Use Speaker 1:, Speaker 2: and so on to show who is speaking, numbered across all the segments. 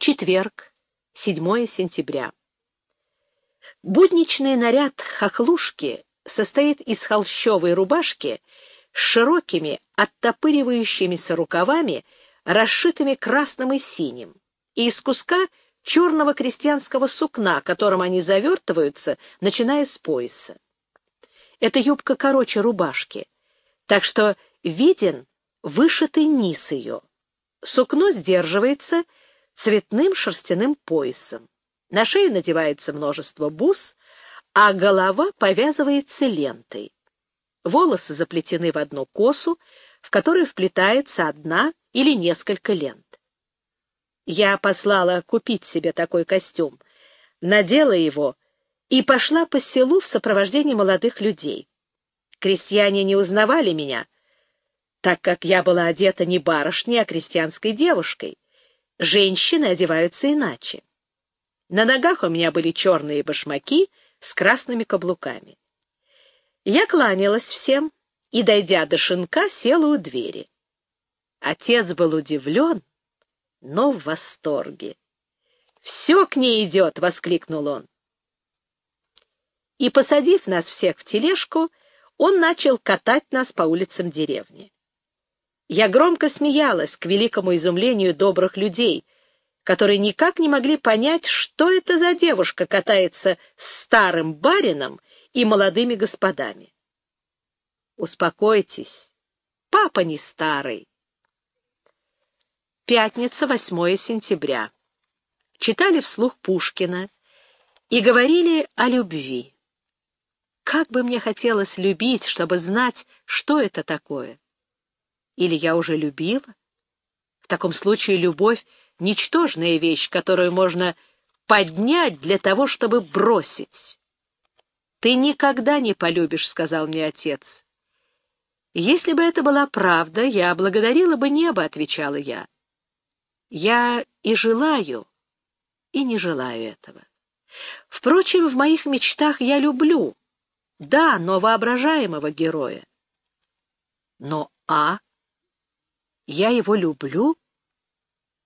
Speaker 1: Четверг, 7 сентября. Будничный наряд хохлушки состоит из холщовой рубашки с широкими, оттопыривающимися рукавами, расшитыми красным и синим, и из куска черного крестьянского сукна, которым они завертываются, начиная с пояса. Эта юбка короче рубашки, так что виден вышитый низ ее. Сукно сдерживается цветным шерстяным поясом. На шею надевается множество бус, а голова повязывается лентой. Волосы заплетены в одну косу, в которой вплетается одна или несколько лент. Я послала купить себе такой костюм, надела его и пошла по селу в сопровождении молодых людей. Крестьяне не узнавали меня, так как я была одета не барышней, а крестьянской девушкой. Женщины одеваются иначе. На ногах у меня были черные башмаки с красными каблуками. Я кланялась всем и, дойдя до шинка, села у двери. Отец был удивлен, но в восторге. «Все к ней идет!» — воскликнул он. И, посадив нас всех в тележку, он начал катать нас по улицам деревни. Я громко смеялась к великому изумлению добрых людей, которые никак не могли понять, что это за девушка катается с старым барином и молодыми господами. Успокойтесь, папа не старый. Пятница, 8 сентября. Читали вслух Пушкина и говорили о любви. Как бы мне хотелось любить, чтобы знать, что это такое. Или я уже любила? В таком случае любовь — ничтожная вещь, которую можно поднять для того, чтобы бросить. «Ты никогда не полюбишь», — сказал мне отец. «Если бы это была правда, я благодарила бы небо», — отвечала я. «Я и желаю, и не желаю этого. Впрочем, в моих мечтах я люблю, да, но воображаемого героя. Но А я его люблю?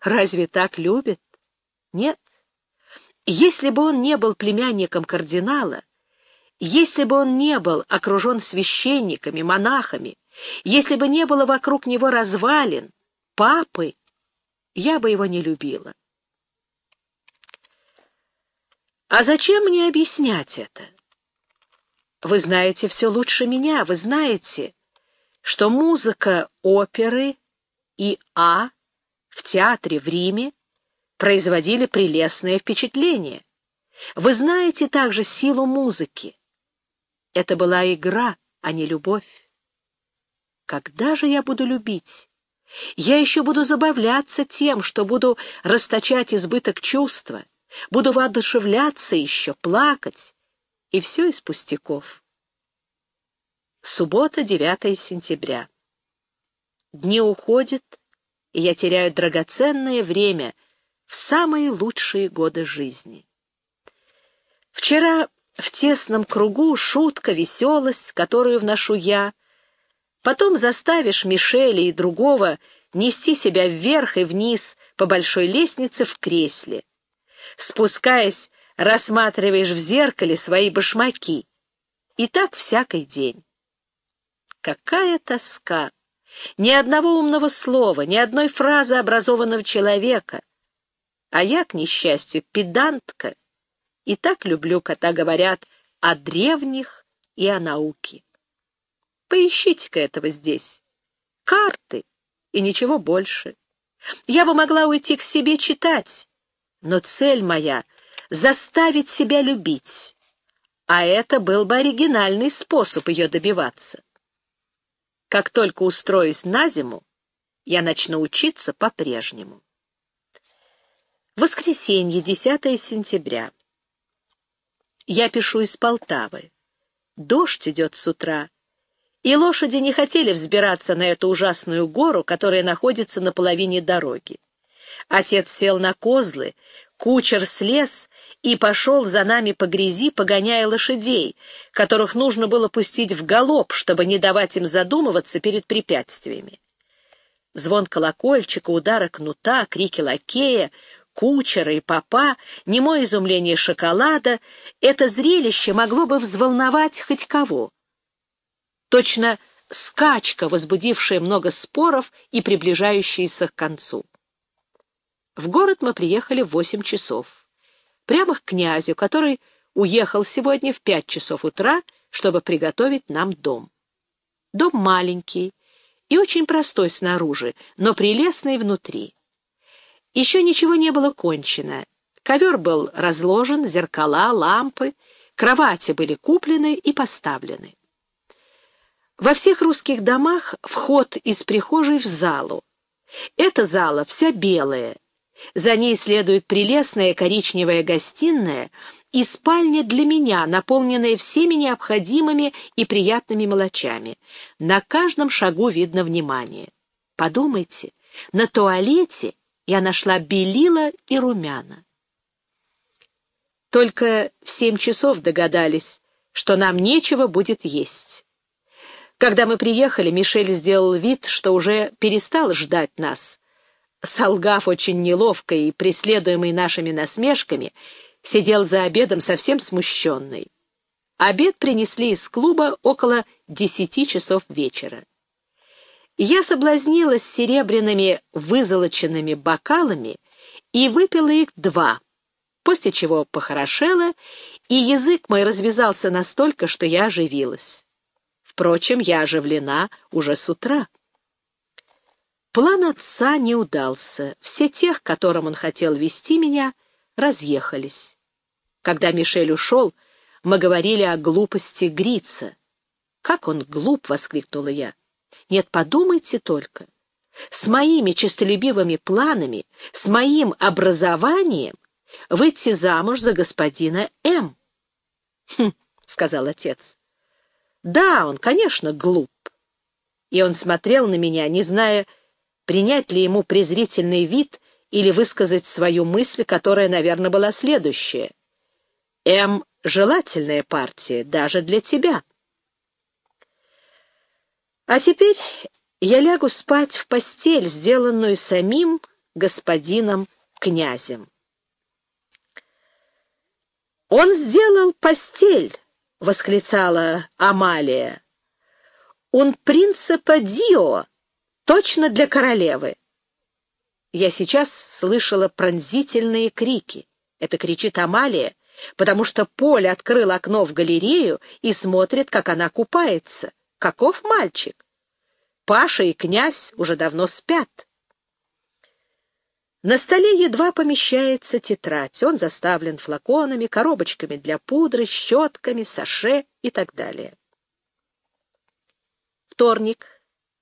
Speaker 1: Разве так любит? Нет. Если бы он не был племянником кардинала, если бы он не был окружен священниками, монахами, если бы не было вокруг него развалин, папы, я бы его не любила. А зачем мне объяснять это? Вы знаете все лучше меня, вы знаете, что музыка оперы и А в театре в Риме производили прелестное впечатление. Вы знаете также силу музыки. Это была игра, а не любовь. Когда же я буду любить? Я еще буду забавляться тем, что буду расточать избыток чувства, буду воодушевляться еще, плакать, и все из пустяков. Суббота, 9 сентября. Дни уходят, и я теряю драгоценное время в самые лучшие годы жизни. Вчера в тесном кругу шутка, веселость, которую вношу я, потом заставишь Мишеля и другого нести себя вверх и вниз по большой лестнице в кресле. Спускаясь, рассматриваешь в зеркале свои башмаки. И так всякий день. Какая тоска! Ни одного умного слова, ни одной фразы образованного человека. А я, к несчастью, педантка, и так люблю, когда говорят о древних и о науке. Поищите-ка этого здесь. Карты и ничего больше. Я бы могла уйти к себе читать, но цель моя — заставить себя любить, а это был бы оригинальный способ ее добиваться. Как только устроюсь на зиму, я начну учиться по-прежнему. Воскресенье, 10 сентября. Я пишу из Полтавы. Дождь идет с утра, и лошади не хотели взбираться на эту ужасную гору, которая находится на половине дороги. Отец сел на козлы, кучер слез и пошел за нами по грязи, погоняя лошадей, которых нужно было пустить в галоп, чтобы не давать им задумываться перед препятствиями. Звон колокольчика, удары кнута, крики лакея, кучера и попа, немое изумление шоколада, это зрелище могло бы взволновать хоть кого. Точно скачка, возбудившая много споров и приближающаяся к концу. В город мы приехали в восемь часов. Прямо к князю, который уехал сегодня в пять часов утра, чтобы приготовить нам дом. Дом маленький и очень простой снаружи, но прелестный внутри. Еще ничего не было кончено. Ковер был разложен, зеркала, лампы, кровати были куплены и поставлены. Во всех русских домах вход из прихожей в залу. Эта зала вся белая. За ней следует прелестная коричневая гостиная и спальня для меня, наполненная всеми необходимыми и приятными мелочами. На каждом шагу видно внимание. Подумайте, на туалете я нашла белила и румяна. Только в семь часов догадались, что нам нечего будет есть. Когда мы приехали, Мишель сделал вид, что уже перестал ждать нас. Солгав очень неловко и преследуемый нашими насмешками, сидел за обедом совсем смущенный. Обед принесли из клуба около десяти часов вечера. Я соблазнилась серебряными вызолоченными бокалами и выпила их два, после чего похорошела, и язык мой развязался настолько, что я оживилась. Впрочем, я оживлена уже с утра. План отца не удался. Все тех, которым он хотел вести меня, разъехались. Когда Мишель ушел, мы говорили о глупости Грица. «Как он глуп!» — воскликнула я. «Нет, подумайте только. С моими честолюбивыми планами, с моим образованием выйти замуж за господина М». «Хм», — сказал отец, да, он, конечно, глуп. И он смотрел на меня, не зная, принять ли ему презрительный вид или высказать свою мысль, которая, наверное, была следующая. «М — желательная партия, даже для тебя». А теперь я лягу спать в постель, сделанную самим господином князем. Он сделал постель, — восклицала Амалия. «Un принципа дио, точно для королевы». Я сейчас слышала пронзительные крики. Это кричит Амалия, потому что Поль открыл окно в галерею и смотрит, как она купается. Каков мальчик? Паша и князь уже давно спят. На столе едва помещается тетрадь. Он заставлен флаконами, коробочками для пудры, щетками, саше и так далее. Вторник,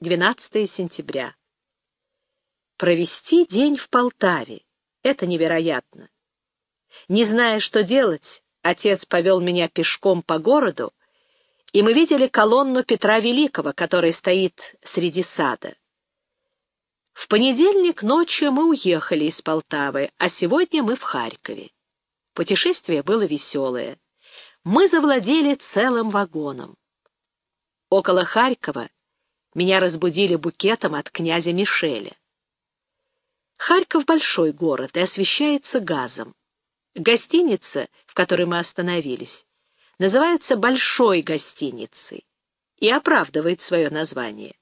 Speaker 1: 12 сентября. Провести день в Полтаве — это невероятно. Не зная, что делать, отец повел меня пешком по городу, и мы видели колонну Петра Великого, который стоит среди сада. В понедельник ночью мы уехали из Полтавы, а сегодня мы в Харькове. Путешествие было веселое. Мы завладели целым вагоном. Около Харькова меня разбудили букетом от князя Мишеля. Харьков — большой город и освещается газом. Гостиница, в которой мы остановились, называется «Большой гостиницей» и оправдывает свое название.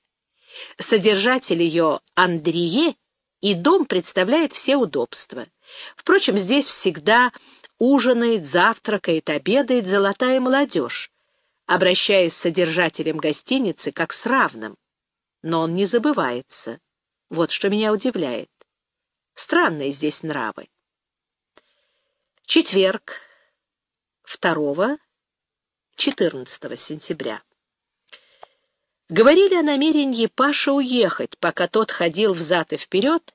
Speaker 1: Содержатель ее Андрие, и дом представляет все удобства. Впрочем, здесь всегда ужинает, завтракает, обедает золотая молодежь, обращаясь с содержателем гостиницы как с равным. Но он не забывается. Вот что меня удивляет. Странные здесь нравы. Четверг, 2-14 сентября. Говорили о намерении Паши уехать, пока тот ходил взад и вперед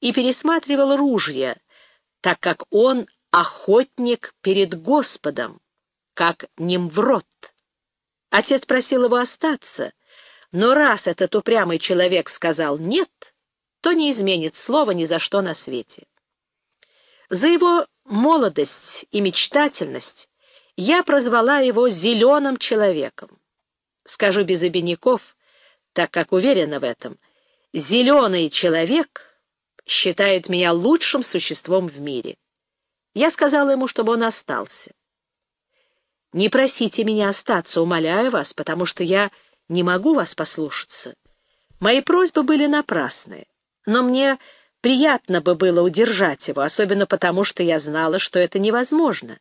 Speaker 1: и пересматривал ружья, так как он охотник перед Господом, как Немврод. Отец просил его остаться, но раз этот упрямый человек сказал «нет», то не изменит слова ни за что на свете. За его молодость и мечтательность я прозвала его «зеленым человеком». Скажу без обиняков, так как уверена в этом. Зеленый человек считает меня лучшим существом в мире. Я сказала ему, чтобы он остался. Не просите меня остаться, умоляю вас, потому что я не могу вас послушаться. Мои просьбы были напрасные, но мне приятно бы было удержать его, особенно потому, что я знала, что это невозможно.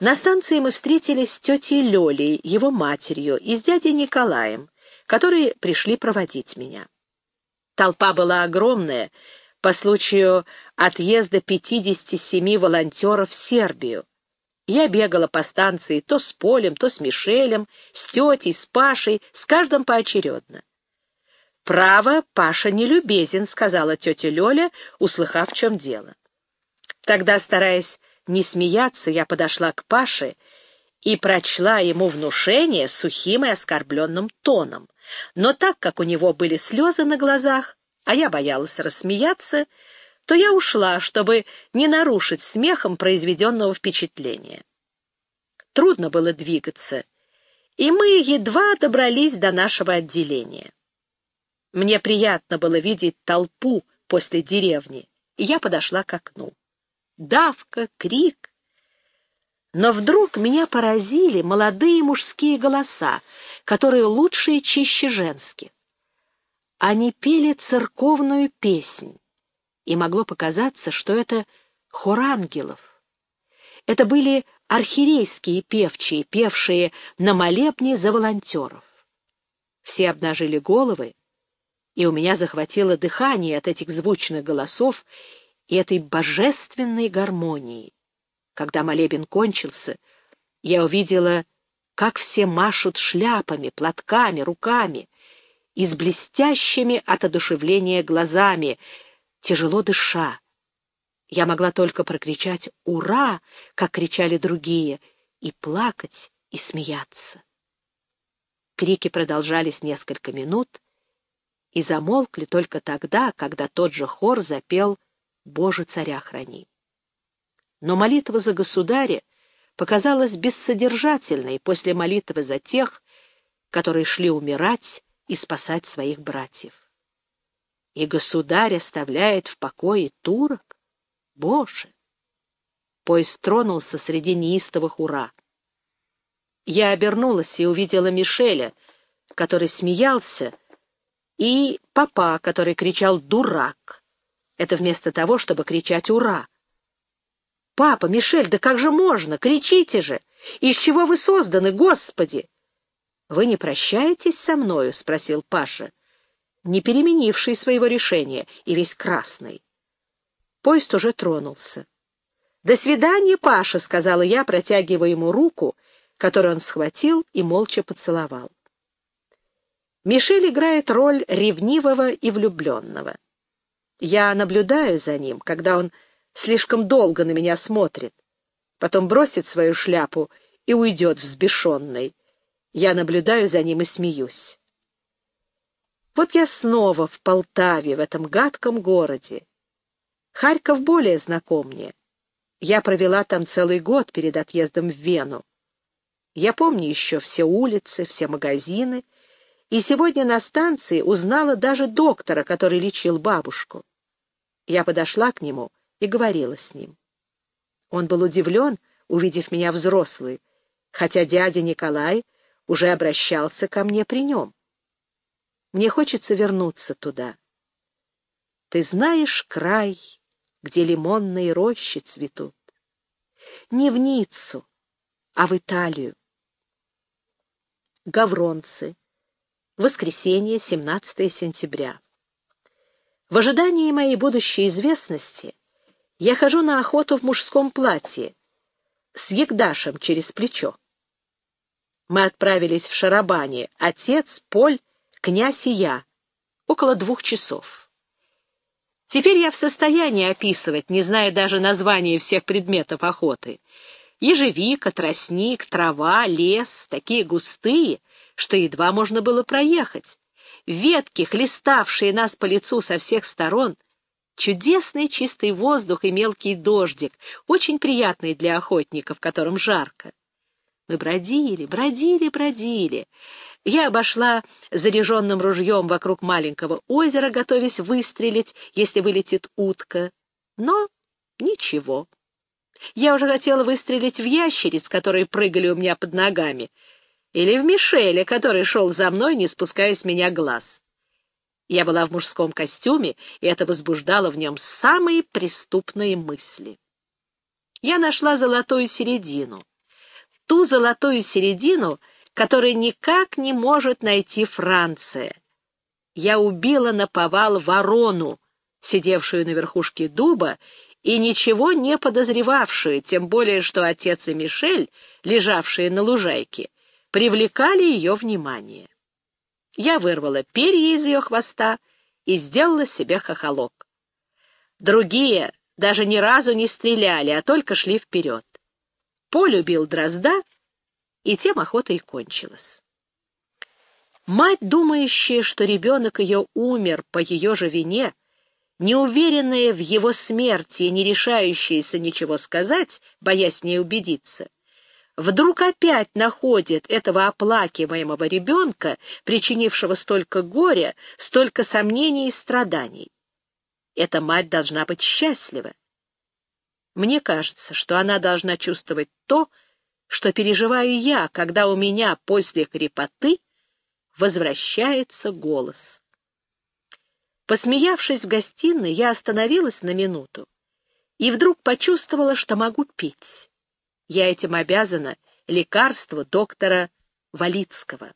Speaker 1: На станции мы встретились с тетей Лёлей, его матерью, и с дядей Николаем, которые пришли проводить меня. Толпа была огромная по случаю отъезда 57 волонтеров в Сербию. Я бегала по станции то с Полем, то с Мишелем, с тетей, с Пашей, с каждым поочередно. «Право, Паша не любезен», — сказала тетя Лёля, услыхав, в чем дело. Тогда, стараясь не смеяться, я подошла к Паше и прочла ему внушение сухим и оскорбленным тоном. Но так как у него были слезы на глазах, а я боялась рассмеяться, то я ушла, чтобы не нарушить смехом произведенного впечатления. Трудно было двигаться, и мы едва добрались до нашего отделения. Мне приятно было видеть толпу после деревни, и я подошла к окну. Давка, крик. Но вдруг меня поразили молодые мужские голоса, которые лучше и чище женских. Они пели церковную песнь, и могло показаться, что это хор ангелов. Это были архирейские певчие, певшие на молебне за волонтеров. Все обнажили головы, и у меня захватило дыхание от этих звучных голосов и этой божественной гармонии. Когда молебен кончился, я увидела, как все машут шляпами, платками, руками, и с блестящими от одушевления глазами, тяжело дыша. Я могла только прокричать «Ура!», как кричали другие, и плакать, и смеяться. Крики продолжались несколько минут и замолкли только тогда, когда тот же хор запел «Боже, царя храни». Но молитва за государя показалась бессодержательной после молитвы за тех, которые шли умирать и спасать своих братьев. И государь оставляет в покое турок? Боже! Поезд тронулся среди неистовых «Ура!». Я обернулась и увидела Мишеля, который смеялся, и папа, который кричал «Дурак!». Это вместо того, чтобы кричать «Ура!». «Папа, Мишель, да как же можно? Кричите же! Из чего вы созданы, Господи?» «Вы не прощаетесь со мною?» — спросил Паша, не переменивший своего решения и весь красный. Поезд уже тронулся. «До свидания, Паша!» — сказала я, протягивая ему руку, которую он схватил и молча поцеловал. Мишель играет роль ревнивого и влюбленного. Я наблюдаю за ним, когда он слишком долго на меня смотрит, потом бросит свою шляпу и уйдет взбешенный. Я наблюдаю за ним и смеюсь. Вот я снова в Полтаве, в этом гадком городе. Харьков более знаком мне. Я провела там целый год перед отъездом в Вену. Я помню еще все улицы, все магазины, и сегодня на станции узнала даже доктора, который лечил бабушку. Я подошла к нему и говорила с ним. Он был удивлен, увидев меня взрослой, хотя дядя Николай уже обращался ко мне при нем. Мне хочется вернуться туда. Ты знаешь край, где лимонные рощи цветут? Не в Ниццу, а в Италию. Гавронцы. Воскресенье, 17 сентября. В ожидании моей будущей известности я хожу на охоту в мужском платье с егдашем через плечо. Мы отправились в Шарабане, отец, Поль, князь и я, около двух часов. Теперь я в состоянии описывать, не зная даже названия всех предметов охоты. Ежевика, тростник, трава, лес, такие густые, что едва можно было проехать. Ветки, хлеставшие нас по лицу со всех сторон, чудесный чистый воздух и мелкий дождик, очень приятный для охотников, которым жарко. Мы бродили, бродили, бродили. Я обошла заряженным ружьем вокруг маленького озера, готовясь выстрелить, если вылетит утка. Но ничего. Я уже хотела выстрелить в ящериц, которые прыгали у меня под ногами, или в Мишеля, который шел за мной, не спуская с меня глаз. Я была в мужском костюме, и это возбуждало в нем самые преступные мысли. Я нашла золотую середину. Ту золотую середину, которую никак не может найти Франция. Я убила на повал ворону, сидевшую на верхушке дуба, и ничего не подозревавшую, тем более что отец и Мишель, лежавшие на лужайке, привлекали ее внимание. Я вырвала перья из ее хвоста и сделала себе хохолок. Другие даже ни разу не стреляли, а только шли вперед. Поль убил дрозда, и тем охота и кончилась. Мать, думающая, что ребенок ее умер по ее же вине, неуверенная в его смерти и не решающаяся ничего сказать, боясь мне убедиться, вдруг опять находит этого оплакиваемого ребенка, причинившего столько горя, столько сомнений и страданий. Эта мать должна быть счастлива. Мне кажется, что она должна чувствовать то, что переживаю я, когда у меня после хрипоты возвращается голос. Посмеявшись в гостиной, я остановилась на минуту и вдруг почувствовала, что могу петь. Я этим обязана лекарству доктора Валицкого.